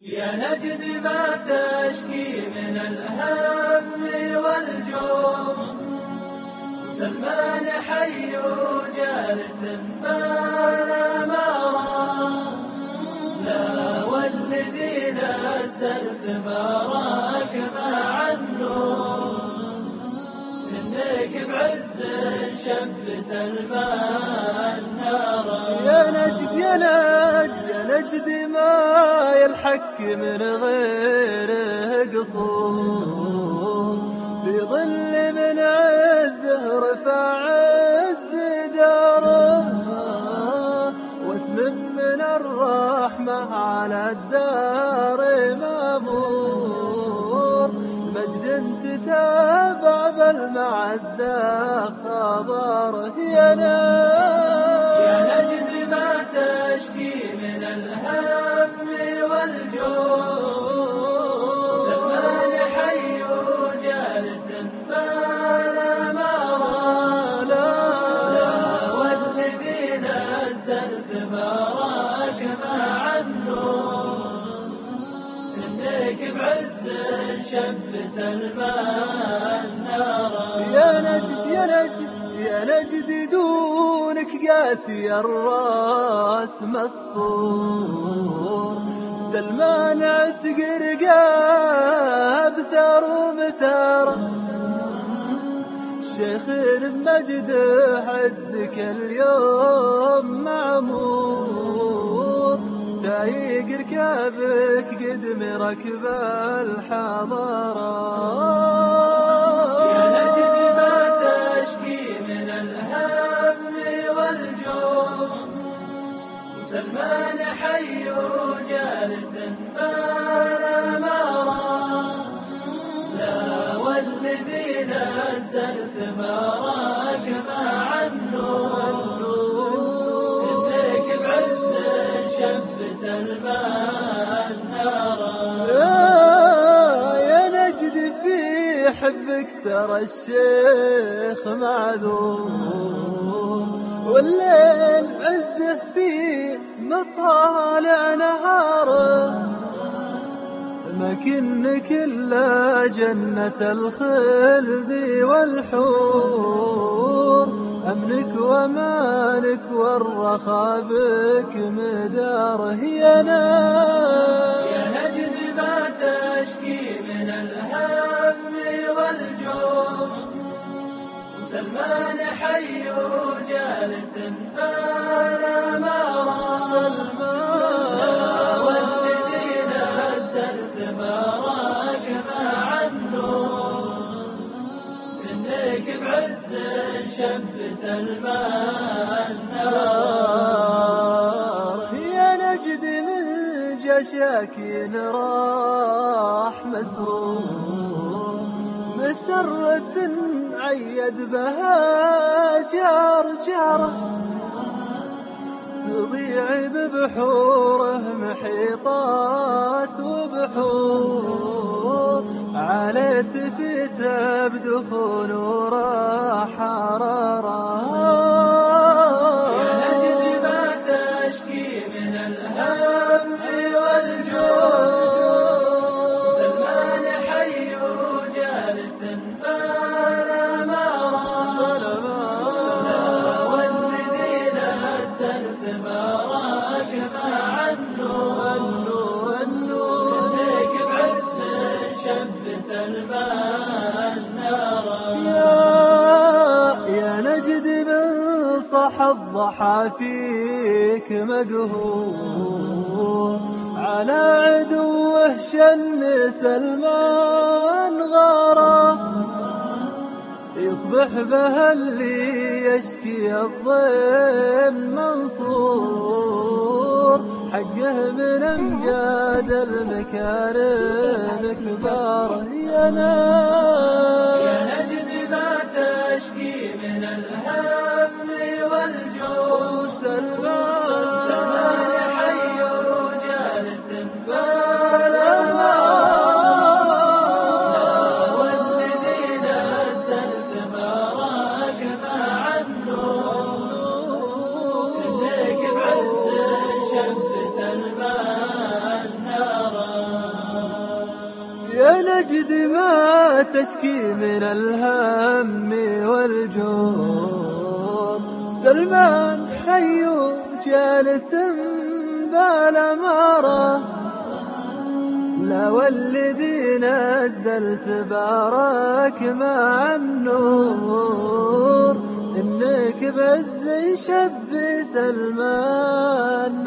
يا نجد ما تشكي من الهم والجوع سلمان حي جالس بلا مرى لا والذي نزلت باراك انك بعز شب سلمان نارا. يا نجد يا نجد يا نجد ما يلحك من غيره قصور. في ظل من عزه رفع عز داره واسم من الرحمة على الدار مامور. تتابع بالمعزة خضاره يا نجد شب سلمان نارا. يا نجد يا نجد يا نجد دونك قاسي الراس مسطور. سلمان عتق رقاب ثار ومثار. شيخ بمجده عزك اليوم معمور. سايق ركابك قدم ركب الحضارة يا نجد ما تشكي من الهم والجوع. سلمان حي جالس بلا مرى لا والذي نزلت باراك حبك ترى الشيخ معذور. والليل عزه في مطالع نهاره مكنك إلا جنة الخلد والحور. أمنك ومالك والرخاء بك مداره يا نجد ما تشكي سلمان حي جالس بلا مرى سلمان والذي نزلت باراك مع النور إنك بعز شب سلمان. نار يا نجد من راح مسرور. مسرة عيد بها جار جاره تضيع ببحوره محيطات وبحور. عليت في تبدو سلمان نارا. يا يا نجد من صح الضحى فيك مقهور على عدوه شن سلمان غاره يصبح به اللي يشكي الضيم منصور. حقه من أمجاد المكارم كباره يا تشكي من الهم والجور سلمان حي جالس بالأمارة لا والذي نزلت بارك مع النور. إنك بزي شب سلمان